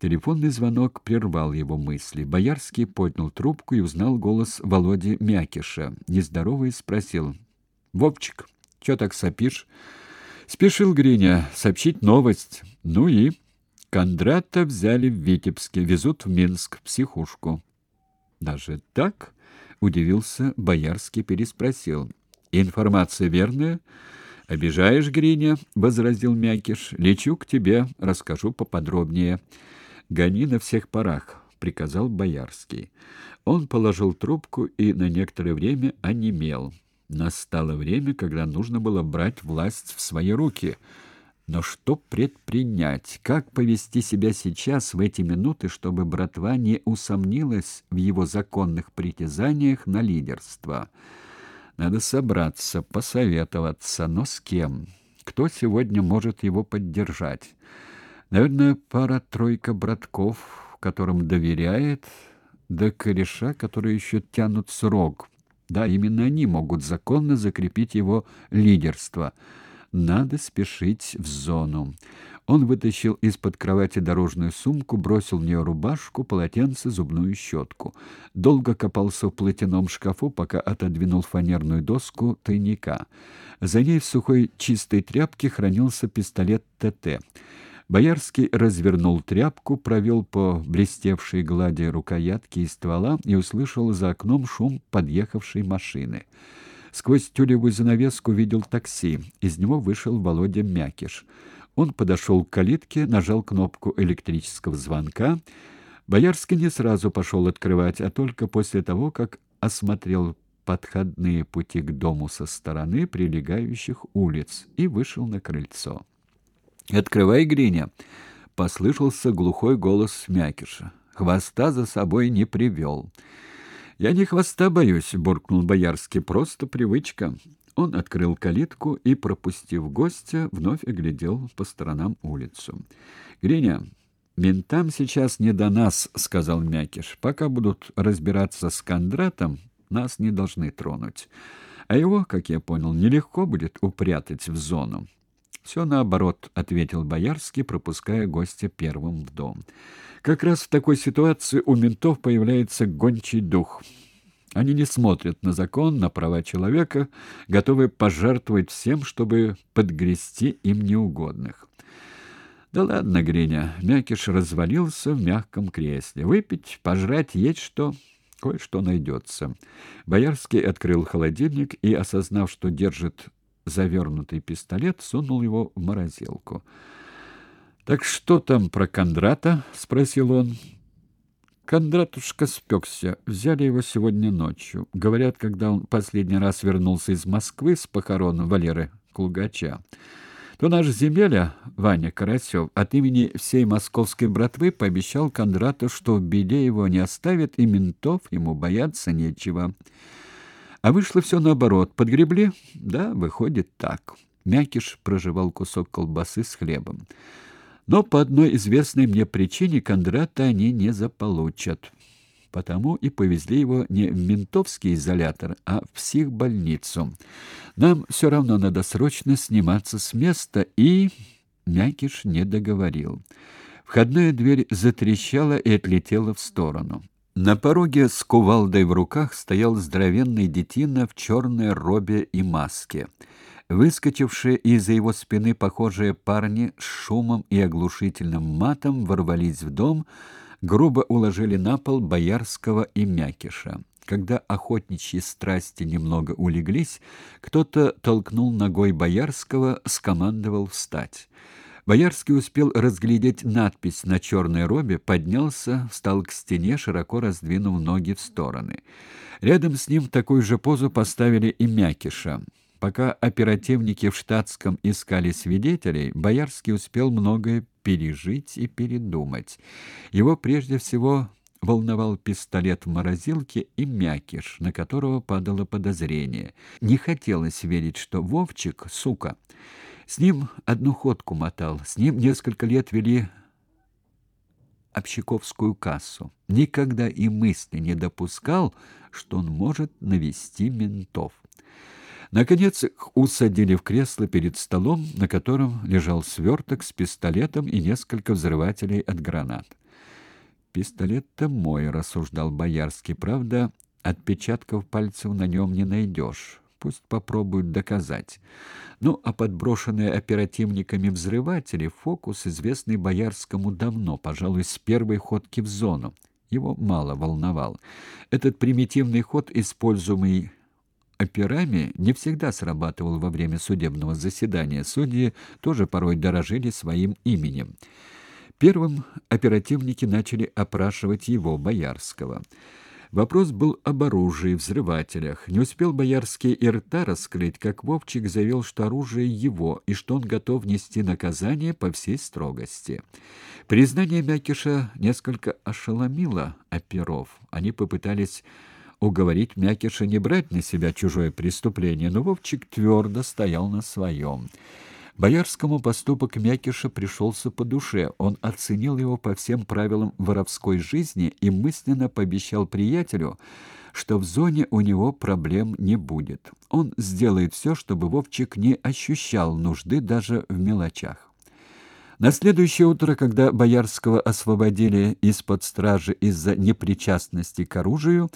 Телефонный звонок прервал его мысли. Боярский поднял трубку и узнал голос Володи Мякиша. Нездоровый спросил. «Вовчик, что так сопишь?» «Спешил Гриня сообщить новость. Ну и...» Кондрата взяли в Витебске, везут в Минск, в психушку. «Даже так?» — удивился Боярский, переспросил. «Информация верная?» «Обижаешь, Гриня?» — возразил Мякиш. «Лечу к тебе, расскажу поподробнее». «Гони на всех парах», — приказал Боярский. Он положил трубку и на некоторое время онемел. Настало время, когда нужно было брать власть в свои руки. Но что предпринять? Как повести себя сейчас, в эти минуты, чтобы братва не усомнилась в его законных притязаниях на лидерство? Надо собраться, посоветоваться, но с кем? Кто сегодня может его поддержать? Наверное, пара-тройка братков, которым доверяет, да кореша, которые еще тянут срок. Да, именно они могут законно закрепить его лидерство. Надо спешить в зону. Он вытащил из-под кровати дорожную сумку, бросил в нее рубашку, полотенце, зубную щетку. Долго копался в платяном шкафу, пока отодвинул фанерную доску тайника. За ней в сухой чистой тряпке хранился пистолет ТТ. Боярский развернул тряпку, провел по блестевшей глади рукоятки и ствола и услышал за окном шум подъехавшей машины. Сквозь тюлевую занавеску видел такси. Из него вышел Володя Мякиш. Он подошел к калитке, нажал кнопку электрического звонка. Боярский не сразу пошел открывать, а только после того, как осмотрел подходные пути к дому со стороны прилегающих улиц и вышел на крыльцо. «Открывай, Гриня!» — послышался глухой голос Мякиша. «Хвоста за собой не привел». «Я не хвоста боюсь», — буркнул Боярский, — «просто привычка». Он открыл калитку и, пропустив гостя, вновь оглядел по сторонам улицу. «Гриня, ментам сейчас не до нас», — сказал Мякиш. «Пока будут разбираться с Кондратом, нас не должны тронуть. А его, как я понял, нелегко будет упрятать в зону. Все наоборот, ответил Боярский, пропуская гостя первым в дом. Как раз в такой ситуации у ментов появляется гончий дух. Они не смотрят на закон, на права человека, готовы пожертвовать всем, чтобы подгрести им неугодных. Да ладно, Гриня, Мякиш развалился в мягком кресле. Выпить, пожрать, есть что, кое-что найдется. Боярский открыл холодильник и, осознав, что держит завернутый пистолет, сунул его в морозилку. «Так что там про Кондрата?» — спросил он. Кондратушка спекся. Взяли его сегодня ночью. Говорят, когда он последний раз вернулся из Москвы с похорон Валеры Клугача, то наш земеля, Ваня Карасев, от имени всей московской братвы пообещал Кондрату, что в беде его не оставит, и ментов ему бояться нечего. А вышло все наоборот. Подгребли? Да, выходит так. Мякиш прожевал кусок колбасы с хлебом. Но по одной известной мне причине Кондрата они не заполучат. Потому и повезли его не в ментовский изолятор, а в психбольницу. Нам все равно надо срочно сниматься с места, и... Мякиш не договорил. Входная дверь затрещала и отлетела в сторону. На пороге с кувалдой в руках стоял здоровенный детина в черной робе и маске. Выскочившие из-за его спины похожие парни с шумом и оглушительным матом ворвались в дом, грубо уложили на пол Боярского и Мякиша. Когда охотничьи страсти немного улеглись, кто-то толкнул ногой Боярского, скомандовал встать. Боярский успел разглядеть надпись на черной робе, поднялся, встал к стене, широко раздвинув ноги в стороны. Рядом с ним в такую же позу поставили и Мякиша. Пока оперативники в штатском искали свидетелей, Боярский успел многое пережить и передумать. Его прежде всего волновал пистолет в морозилке и мякиш, на которого падало подозрение. Не хотелось верить, что Вовчик, сука, с ним одну ходку мотал, с ним несколько лет вели общаковскую кассу. Никогда и мысли не допускал, что он может навести ментов. Наконец их усадили в кресло перед столом, на котором лежал сверток с пистолетом и несколько взрывателей от гранат. Пистолет-то мой, рассуждал Боярский. Правда, отпечатков пальцев на нем не найдешь. Пусть попробуют доказать. Ну, а подброшенные оперативниками взрыватели — фокус, известный Боярскому давно, пожалуй, с первой ходки в зону. Его мало волновал. Этот примитивный ход, используемый операми, не всегда срабатывал во время судебного заседания. Судьи тоже порой дорожили своим именем. Первым оперативники начали опрашивать его, Боярского. Вопрос был об оружии, взрывателях. Не успел Боярский и рта раскрыть, как Вовчик завел, что оружие его, и что он готов нести наказание по всей строгости. Признание Мякиша несколько ошеломило оперов. Они попытались уговорить Мякиша не брать на себя чужое преступление, но Вовчик твердо стоял на своем. Боярскому поступок Мякиша пришелся по душе. Он оценил его по всем правилам воровской жизни и мысленно пообещал приятелю, что в зоне у него проблем не будет. Он сделает все, чтобы Вовчик не ощущал нужды даже в мелочах. На следующее утро, когда Боярского освободили из-под стражи из-за непричастности к оружию,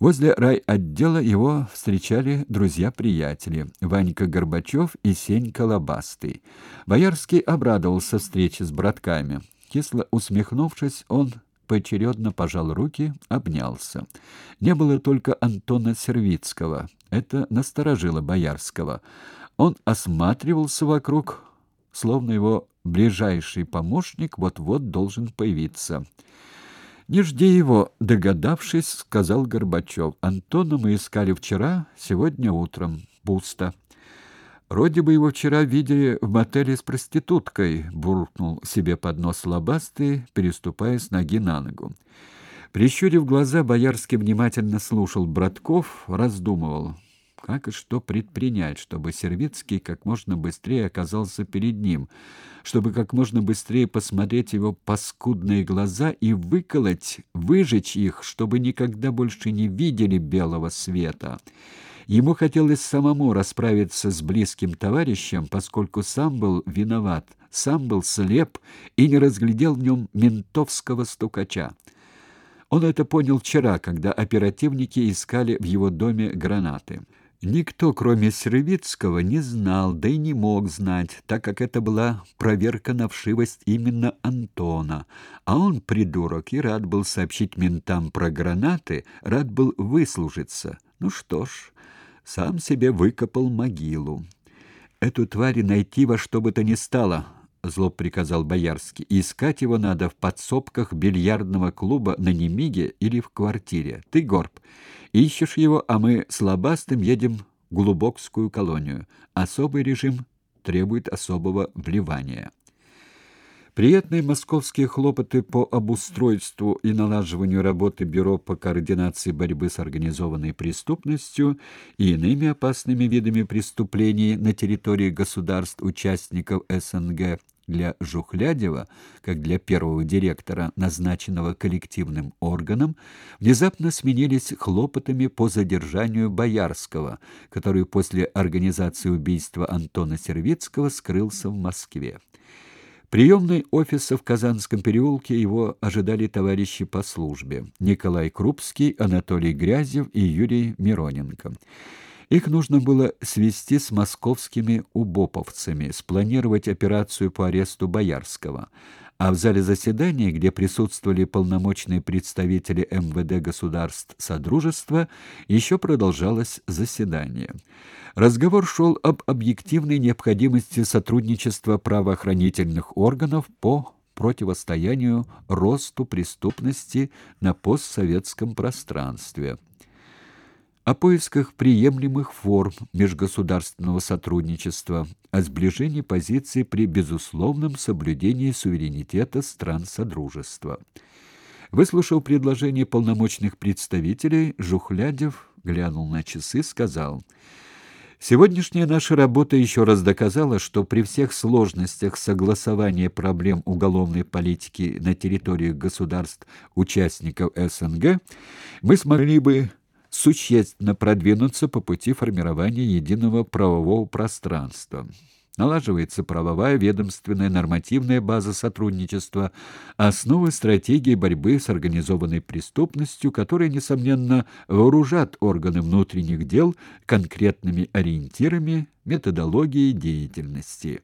Возле райотдела его встречали друзья-приятели Ванька Горбачев и Сенька Лобастый. Боярский обрадовался встрече с братками. Кисло усмехнувшись, он поочередно пожал руки, обнялся. Не было только Антона Сервицкого. Это насторожило Боярского. Он осматривался вокруг, словно его ближайший помощник вот-вот должен появиться. «Не жди его», — догадавшись, сказал Горбачев. «Антона мы искали вчера, сегодня утром. Пусто». «Вроде бы его вчера видели в мотеле с проституткой», — буркнул себе под нос лобастый, переступая с ноги на ногу. Прищурив глаза, Боярский внимательно слушал Братков, раздумывал. Как и что предпринять, чтобы Сервицкий как можно быстрее оказался перед ним, чтобы как можно быстрее посмотреть его паскудные глаза и выколоть, выжечь их, чтобы никогда больше не видели белого света. Ему хотелось самому расправиться с близким товарищем, поскольку сам был виноват, сам был слеп и не разглядел в нем ментовского стукача. Он это понял вчера, когда оперативники искали в его доме гранаты. Никто, кроме Сервицкого, не знал, да и не мог знать, так как это была проверка на вшивость именно Антона. А он, придурок, и рад был сообщить ментам про гранаты, рад был выслужиться. Ну что ж, сам себе выкопал могилу. Эту тварь найти во что бы то ни стало, зло приказал Боярский. Искать его надо в подсобках бильярдного клуба на Немиге или в квартире. Ты, Горб, Ищешь его, а мы с Лобастым едем в Глубокскую колонию. Особый режим требует особого вливания. Приятные московские хлопоты по обустройству и налаживанию работы Бюро по координации борьбы с организованной преступностью и иными опасными видами преступлений на территории государств-участников СНГ для Жухлядева, как для первого директора, назначенного коллективным органом, внезапно сменились хлопотами по задержанию Боярского, который после организации убийства Антона Сервицкого скрылся в Москве. Приемной офиса в Казанском переулке его ожидали товарищи по службе: Николай Крупский, Анатолий Грязев и Юрий Мироненко. Их нужно было свести с московскими убоповцами, спланировать операцию по аресту Боярского. А в зале заседания, где присутствовали полномочные представители МВД государств Содружества, еще продолжалось заседание. Разговор шел об объективной необходимости сотрудничества правоохранительных органов по противостоянию росту преступности на постсоветском пространстве о поисках приемлемых форм межгосударственного сотрудничества, о сближении позиций при безусловном соблюдении суверенитета стран Содружества. Выслушав предложение полномочных представителей, Жухлядев глянул на часы, сказал: Сегодняшняя наша работа еще раз доказала, что при всех сложностях согласования проблем уголовной политики на территории государств-участников СНГ мы смогли бы существенно продвинуться по пути формирования единого правового пространства. Налаживается правовая, ведомственная, нормативная база сотрудничества, основы стратегии борьбы с организованной преступностью, которые, несомненно, вооружат органы внутренних дел конкретными ориентирами методологией деятельности.